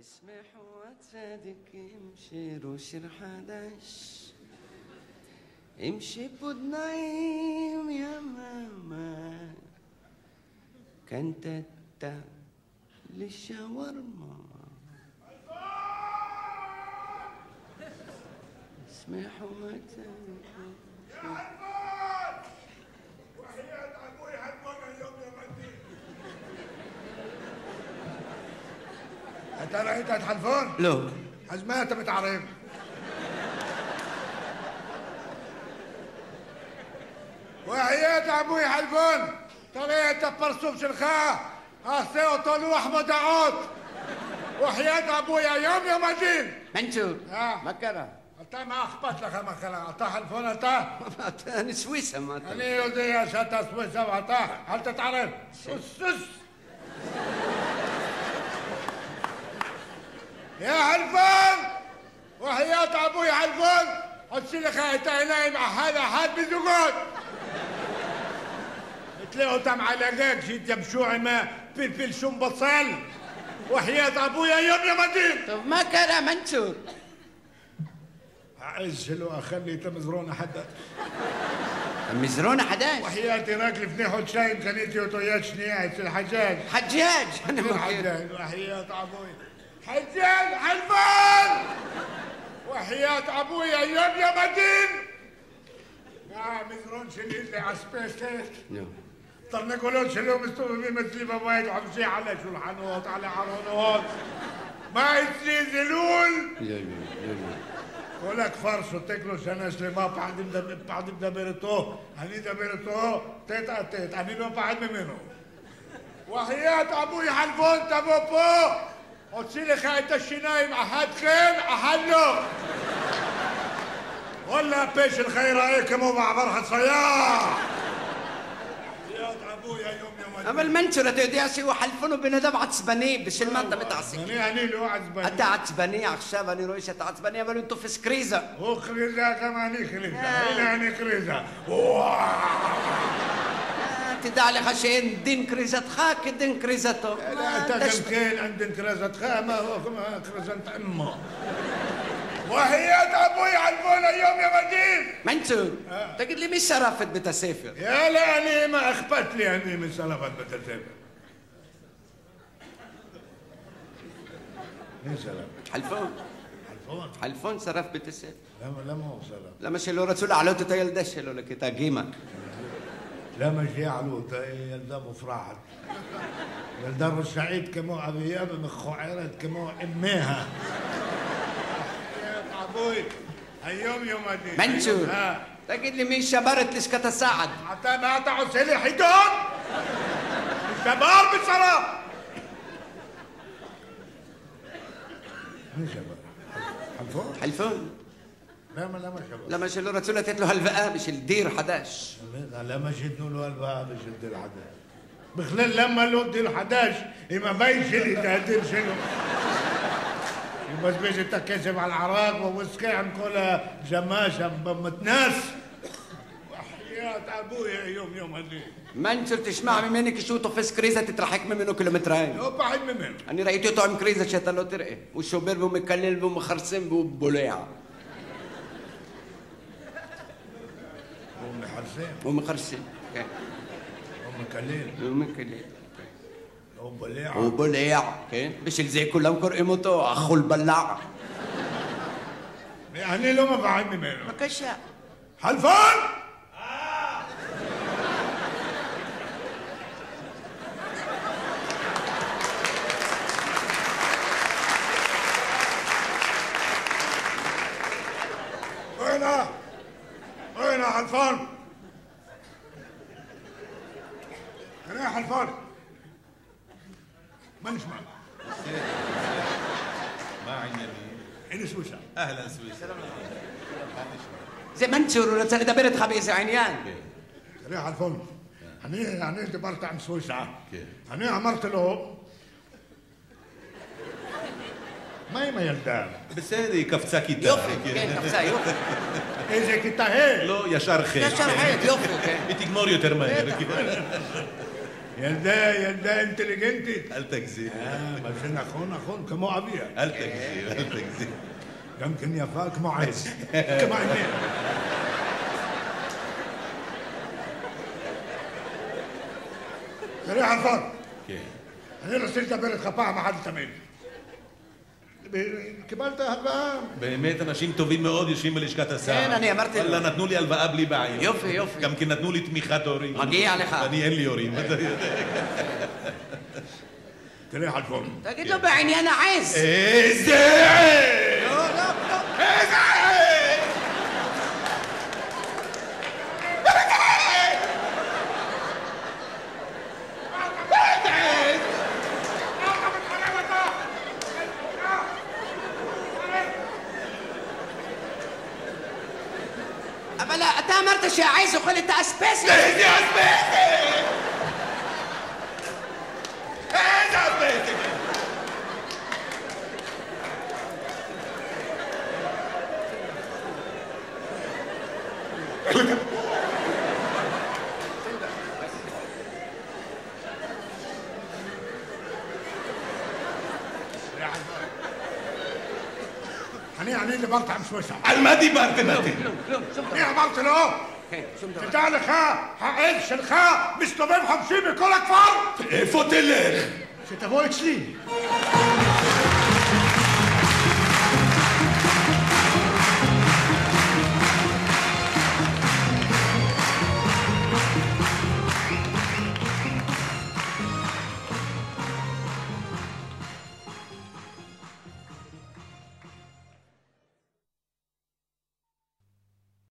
اسمح وتصادق يمشي روش حداش امشي بود نايم يا ماما. كانت للشاورما اسمح وتصادق انت رأيت تحلفون؟ لو حزمات بتعرف وحياة أبوي حلفون طريقة برسوم شلخاء أصيو طلوع أحمد عود وحياة ابويا يوم يوم الدين منشور. آه. مكرة. انت ما أخبط لك مثلا انت حلفون انت أنا سويسة ما أنا يودي يا شتا سويسا وانت هل تتعرف؟ سس يا حلفون وحياة أبوي حلفون حسي لك هنا مع هذا حد بزقود تلاقوا تم علاقاك جيت يمشوع ما فلفل شم بصل وحياة ابويا يا مدين! طب مكرة منشور اعزلوا اخلي تمزرون حدا. مزرونة حداش وحياتي راكل فنيحو شايم كانت يوتويات شنيعة الحجاج. حجاج؟ أنا ما الحجاج؟ وحياة أبوي. حجاج حلفان وحياة ابويا يوم يا مدين يا مزرون شليل لي عسبيستيت طرنا يقولون شلو مستوى في مثلي بوايد وحمشي على شلحنوت على عرونوت ما يصير زلول ولك فرش وتاكلوا سنة سليما بعد مدب بعد مدبرتو هني دبرتو تيت تيت هني لو بعد منه وحياة ابوي حلفون تبوبو وتصيلي خايت الشنايم احد خير احلو ولا بيش الخير عليكم ومع فرحة صياح وحياة ابويا يوم يوم اما المنشورة تودي اسي وحلفونه بندم عصباني بس المادة بتعصي هني هني لو عزباني انت عصباني عشان أنا رويشة عصباني بل انتو في سكريزة وخريزة كمان خريزة هنا هني خريزة تدع لي خشين دين كريزة خاك دين كريزته لا تجمكين عند كرزة خامة وكرزة أمه. وحياة أبوي علفونا يوم يا مدين منشور تقول لي مش شرفت بتسافر يا لا أنا ما أخبت لي أني من سلفة بتسافر مين سلف؟ حلفون حلفون حلفون صرف بتسافر لا لا ما هو سلف لما شلو رسول علو تتيل دش لك تاقيمك لا مش يعلو يلدم فرحت يلدم السعيد كمو أبياب مخو عيرت كمو أميها. يا أبوي اليوم يوم الدين. منشور تقول لي مين شبرت ليش كتساعد؟ حتى ما تعود سيلي حيدون؟ الشباب بالصلاة مين شباب؟ حلفون؟ حلفون. למה, למה שלוש? למה שלא רצו לתת לו הלוואה בשביל דיר חדש. למה שייתנו לו הלוואה בשביל דיר חדש? בכלל, למה לא דיר חדש אם הבית שלי זה הדיר שלו? יבזבז את הכסף על עראק וווסקע עם כל הג'מה שם במתנ"ס. בחייאת אבויה יום יום הזה. מנצור, תשמע ממני כשהוא תופס קריזה תתרחק ממנו קילומטריים. לא פחד ממנו. אני ראיתי אותו עם קריזה שאתה לא תראה. הוא שובר והוא מקלל והוא מכרסם והוא בולע. אום חרסם. אום חרסם, כן. אום כליל. אום כליל. הוא בולע. הוא בולע, כן. בשביל זה כולם קוראים אותו החול בלע. אני לא מבעד ממנו. בבקשה. חלפון! חלפון! תראה חלפון! מה נשמע? מה העניינים? הנה סוויסה. אהלן סוויסה. זה מנצור, הוא רצה לדבר איתך באיזה עניין. תראה חלפון, אני דיברת עם סוויסה. אני אמרתי לו... מה עם הילדה? בסדר, היא קפצה כיתה. יופי, כן, קפצה, יופי. איזה כיתה ה' לא, ישר ח'. ישר חטא, יופי, כן. היא תגמור יותר מהר. ילדה, ילדה אינטליגנטית. אל תגזים. אה, מה שנכון, נכון, כמו אביה. אל תגזים, אל תגזים. גם כן יפה כמו עז. כמו האמת. תראה, חלפון, כן. אני רוצה לדבר איתך פעם אחת לתמיד. קיבלת הלוואה? באמת אנשים טובים מאוד יושבים בלשכת השר. כן, אני אמרתי לו. וואלה, נתנו לי הלוואה בלי בעיה. יופי, יופי. גם כן נתנו לי תמיכת הורים. מגיע לך. ואני אין לי הורים. אתה יודע. תראה, חלפון, תגיד לו בעניין העז. איזה עז! לא, לא, לא. איזה עז! أما لا أنت أمرت شيء عايزه خلي أنت أسبيسي ليه دي أسبيسي؟ إيه دي أسبيسي؟ Yeah. עם שושה. על מה דיברתם אתם? כלום, כלום, שום דבר. אני אמרתי לו, כן, שום דבר. תדע לך, העד שלך מסתובב חופשי בכל הכפר, איפה תלך? שתבוא אצלי.